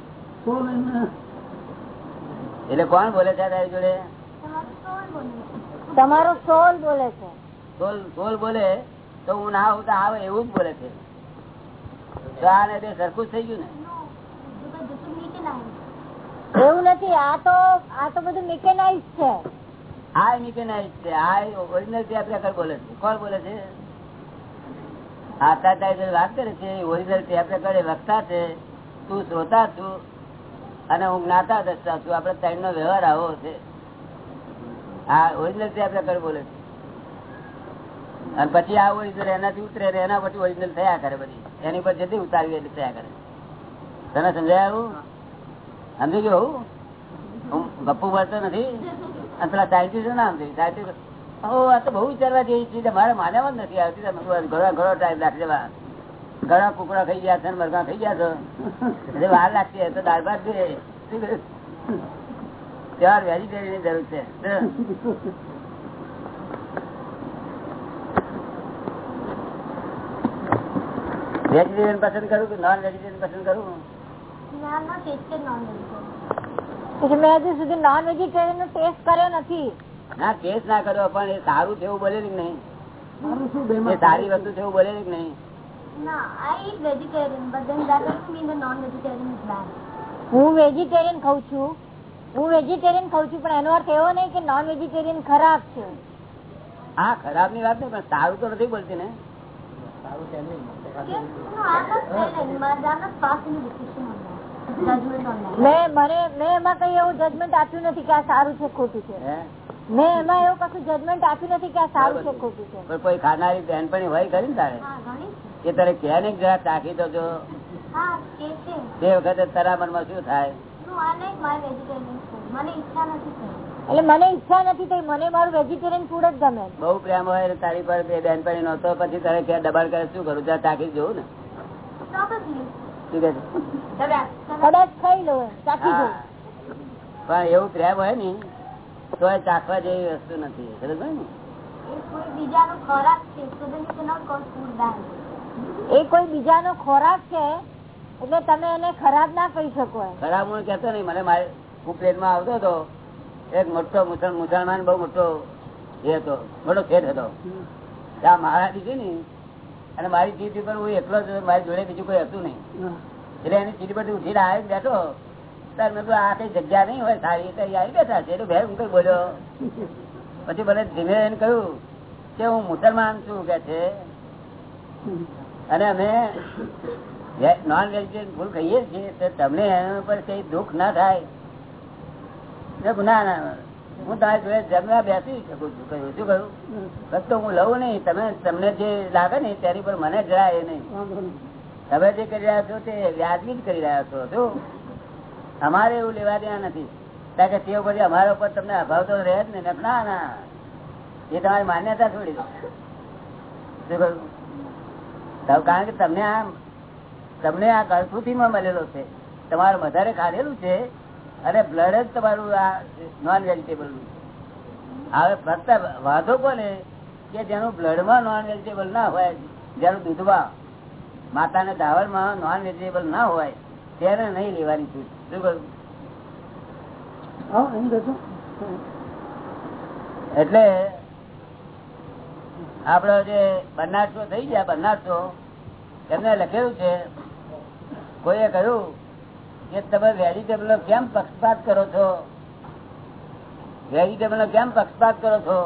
એટલે કોણ બોલે છે તારી જોડે? તમારું સોલ બોલે છે. સોલ સોલ બોલે તો હું ના તો આવે એવું જ બોલે છે. તો આને તે સરખું થઈ ગયું ને. એવું નથી આ તો આ તો બધું મિકેનાઇઝ છે. આ મિકેનાઇઝ છે આ ઓરિજિનલ બોલે છે. કોણ બોલે છે? આતા તારી વાત કરે છે ઓરિજિનલ ટેપ રેકોર્ડ વક્તા છે, તું શ્રોતા છું અને હું જ્ઞાતા દસતા છું આપડે ત્રણ નો વ્યવહાર આવો છે. આ ઓરિજિનલ ટેપ રેકોર્ડ બોલે છે. અને પછી આ ઓરિજિનલ, એનાથી ઉતરે એના પછી ઓરિજિનલ થયા કરે બધી. એની પર જતી ઉતારવી એટલે થયા કરે. તને સમજાય સમજી ગયો હું? ગપ્પુ બોલતો નથી? અને પેલા સાયન્ટિસ્ટ ના છે? સાયન્ટિસ્ટ આ તો બહુ વિચારવા જેવી ચીજ મારે માન્યામાં જ નથી આવતી. ઘણો ઘણો ટાઈમ લાગશે. ઘણા કુકડા ખાઈ ગયા છે મરઘા ખાઈ ગયા છો. એટલે વાર લાગતી હોય તો દાળ ભાત ત્યાર વેજીટેરિયનની જરૂર છે. વેજીટેરિયન પસંદ કરું કે નોન વેજીટેરિયન પસંદ કરું? મેં હજુ સુધી નોન વેજીટેરિયન નો ટેસ્ટ કર્યો નથી. ના કેસ ના કર્યો પણ એ સારું છે એવું બોલે કે નહીં? એ સારી વસ્તુ છે એવું બોલે કે નહીં? No, I eat vegetarian, but then that doesn't mean the non-vegetarian is bad. હું વેજીટેરિયન ખાઉં છું. હું વેજીટેરિયન ખાઉં છું પણ એનો અર્થ એવો નહીં કે નોન વેજીટેરિયન ખરાબ છે. હા ખરાબની વાત નહીં પણ સારું તો નથી બોલતી ને? that. મેં મને મેં એમાં કઈ એવું જજમેન્ટ આપ્યું નથી કે આ સારું છે ખોટું છે. હે? મેં એમાં એવું કશું જજમેન્ટ આપ્યું નથી કે આ સારું છે. ખોટું છે. પણ કોઈ ખાનારી બહેનપણી હોય ખરી ને તારે. એ તારે કે ને જરા ચાખી તો જો. તે વખતે તારા મનમાં શું થાય. મને ઈચ્છા નથી થઈ એટલે મને ઈચ્છા નથી થઈ. મને મારું વેજીટેરિયન ફૂડ જ ગમે. બહુ પ્રેમ હોય તારી પર બે બેનપણી નહોતો. પછી તારે ક્યાં દબાણ કરે શું કરું? ત્યાં તાકી જોઉં ને? કદાચ. ખાઈ લો પણ એવું પ્રેમ હોય ને તો એ ચાખવા જેવી વસ્તુ નથી. સમજ ને. એ કોઈ બીજાનો ખોરાક છે એટલે તમે એને ખરાબ ના કહી શકો ખરાબ હું કેતો નહીં મને મારે હું પ્લેનમાં આવતો હતો એક મોટો મુસલ- મુસલમાન બહુ મોટો એ હતો મોટો ખેત હતો. ત્યાં મારા દીધી ને અને મારી ચીટી પર હું એકલો જ મારી જોડે બીજું કોઈ હતું નહીં. એટલે એની ચીટી પરથી ઉઠીને આવી બેઠો મેં આ કઈ જગ્યા નહીં હોય સારી આવી બેઠા છે. એટલે ભાઈ હું કઈ બોલ્યો. પછી મને ધીમે એને કહ્યું કે હું મુસલમાન છું કે છે. અને અમે નોન વેજીટેરિયન ફૂડ ખાઈએ છીએ, તો તમને એના પર કઈ દુઃખ ના થાય. ના ના હું તમારે જોડે જમવા બેસી શકું છું. કહ્યું, શું કહ્યું? ફક્ત હું લઉં નહીં. તમે, તમને જે લાગે ને તેની પર મને જરાય નહીં. તમે જે કરી રહ્યા છો તે વ્યાજબી જ કરી રહ્યા છો, શું? અમારે એવું લેવા દેવા નથી. કારણ કે તે પછી અમારા ઉપર તમને અભાવ તો રહે જ ને. ના એ તમારી માન્યતા છોડી દો કારણ કે તમને આ તમને આ કળથુથીમાં મળેલો છે. તમારે વધારે ખાધેલું છે અને બ્લડ જ તમારું આ નોન વેજીટેબલ હવે ફક્ત વાંધો કોને કે જેનું બ્લડમાં નોન વેજીટેબલ ના હોય, જેનું દૂધમાં, માતાને દાવરમાં નોન વેજીટેબલ ના હોય, તેને નહીં લેવાની છૂટ. શું કહ્યું? એટલે આપડે જે બરનાટો થઈ ગયા બરનાટો એમને લખેલું છે કોઈએ કહ્યું કે તમે વેજીટેબલ નો કેમ પક્ષપાત કરો છો? વેજીટેબલ નો કેમ પક્ષપાત કરો છો?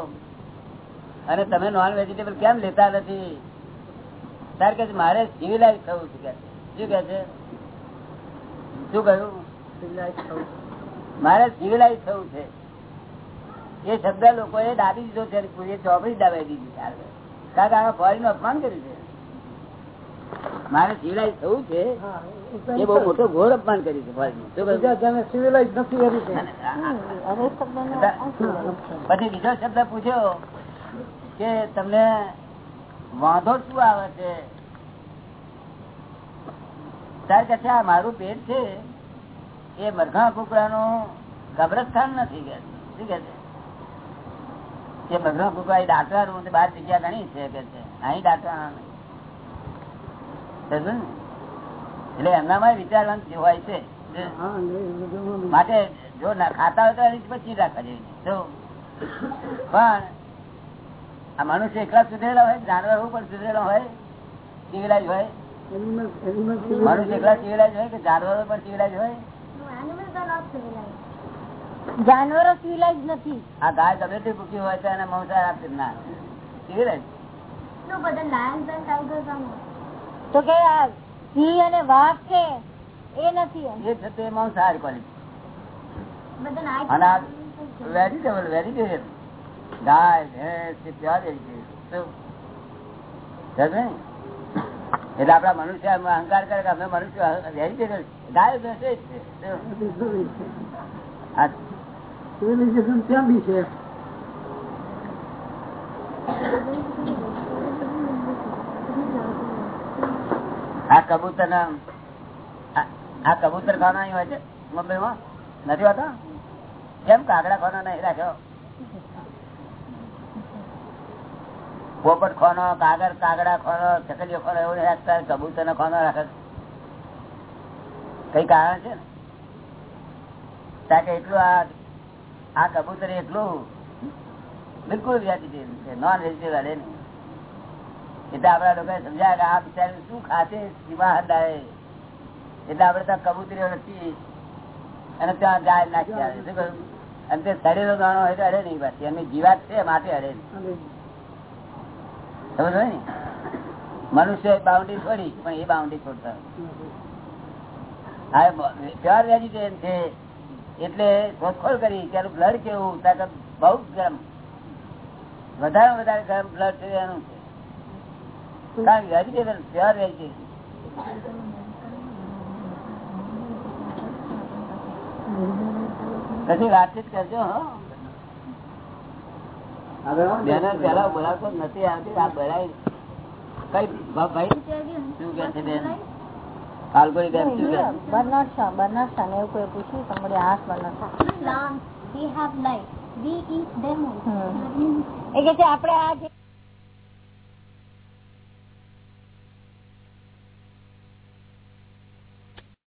અને તમે નોન વેજીટેબલ કેમ લેતા નથી? તાર કે છે, મારે સિવિલાઇઝ થવું છે. શું કે છે? શું કહ્યું? મારે સિવિલાઇઝ થવું છે. એ શબ્દ લોકોએ દાબી દીધો છે ચોપડી દાબી દીધી કારણ કે આમાં ફોરી નું અપમાન કર્યું છે. મારે સિવિલાઇઝ થવું છે. એ બહુ મોટો ઘોર અપમાન કર્યું છે પછી? બીજો શબ્દ પૂછ્યો કે તમને વાંધો શું આવે છે? તાર કે મારું પેટ છે. એ મરઘા કુકડાનું કબ્રસ્તાન નથી કે શું કે છે? કે મરઘા કુકરા એ દાંતવાનું રૂમ બાર જગ્યા ઘણી છે કે છે? અહીં. ને? એટલે એમનામાં વિચારવાનું જોવાય છે. માટે જો ખાતા હોય તો એની પછી રાખવા જેવી જો પણ આ મનુષ્ય એકલા સુધરેલા હોય જાનવર પણ સુધરેલા હોય સિવિલાઇઝ હોય. મનુષ્ય એકલા સિવિલાઇઝ હોય કે જાનવરો પણ સિવિલાઇઝ હોય No, animals are not civilized. જાનવરો સિવિલાઇઝ નથી. આ ગાય ગમે તે ભૂખી હોય તો એને મંસાર આપશે ના. સિવિલાઇઝ તો કે આ સિંહ અને વાઘ છે એ નથી એ છે તે માંસાહાર ક્વોલિટી અને વેજીટેબલ વેજીટેરિયન ગાય ભેંસ પ્યોર વેજીટેરિયન એટલે આપડા મનુષ્ય અહંકાર કરે કે અમે મનુષ્ય વેજીટેરિયન આ કબૂતર આ- ખાના હોય છે મુંબઈ માં નથી હોતા? કેમ કાગડા ખાના નહીં રાખ્યો? પોપટ ખાનો કાગર કાગડા ખાનો ચકલીઓ ખાનો એવું રાખતા કબૂતર ખાનો રાખે કઈ કારણ છે ને? કારણ કે એટલું આ આ કબૂતર એટલું બિલકુલ વેજીટેરિયન છે નોન વેજીટેરિયન અડે નહીં એટલે આપડા લોકો સમજાય કે આ બિચારી શું ખાતે સીમા હદાય એટલે આપડે ત્યાં કબૂતરીઓ નથી. અને ત્યાં ગાય નાખી આવે. શું કહ્યું? અને તે સડેલો દાણો હોય તો અડે નહીં પાછી. એમની જીવાત છે માટે અડે નહીં. સમજ ને? મનુષ્ય બાઉન્ડ્રી છોડી પણ એ બાઉન્ડ્રી છોડતા પ્યોર વેજીટેરિયન છે એટલે શોધખોળ કરી ત્યારે બ્લડ કેવું? તાકાત બહુ ગરમ. વધારે વધારે ગરમ બ્લડ છે એનું છે. કારણ વેજીટેબલ પ્યોર વેજીટેબલ પછી વાતચીત કરજો બેનર પેલા બોલાવતો નથી આવતી આ બોલાવી કઈ ભાઈ? શું કે છે બેન? બેન શું કે છે? બર્નાડ શા બર્નાડ શા ને કોઈ પૂછ્યું somebody asked Bernard Shaw. plants, they have life. We eat them Hmm. એ કે છે આપણે આ જે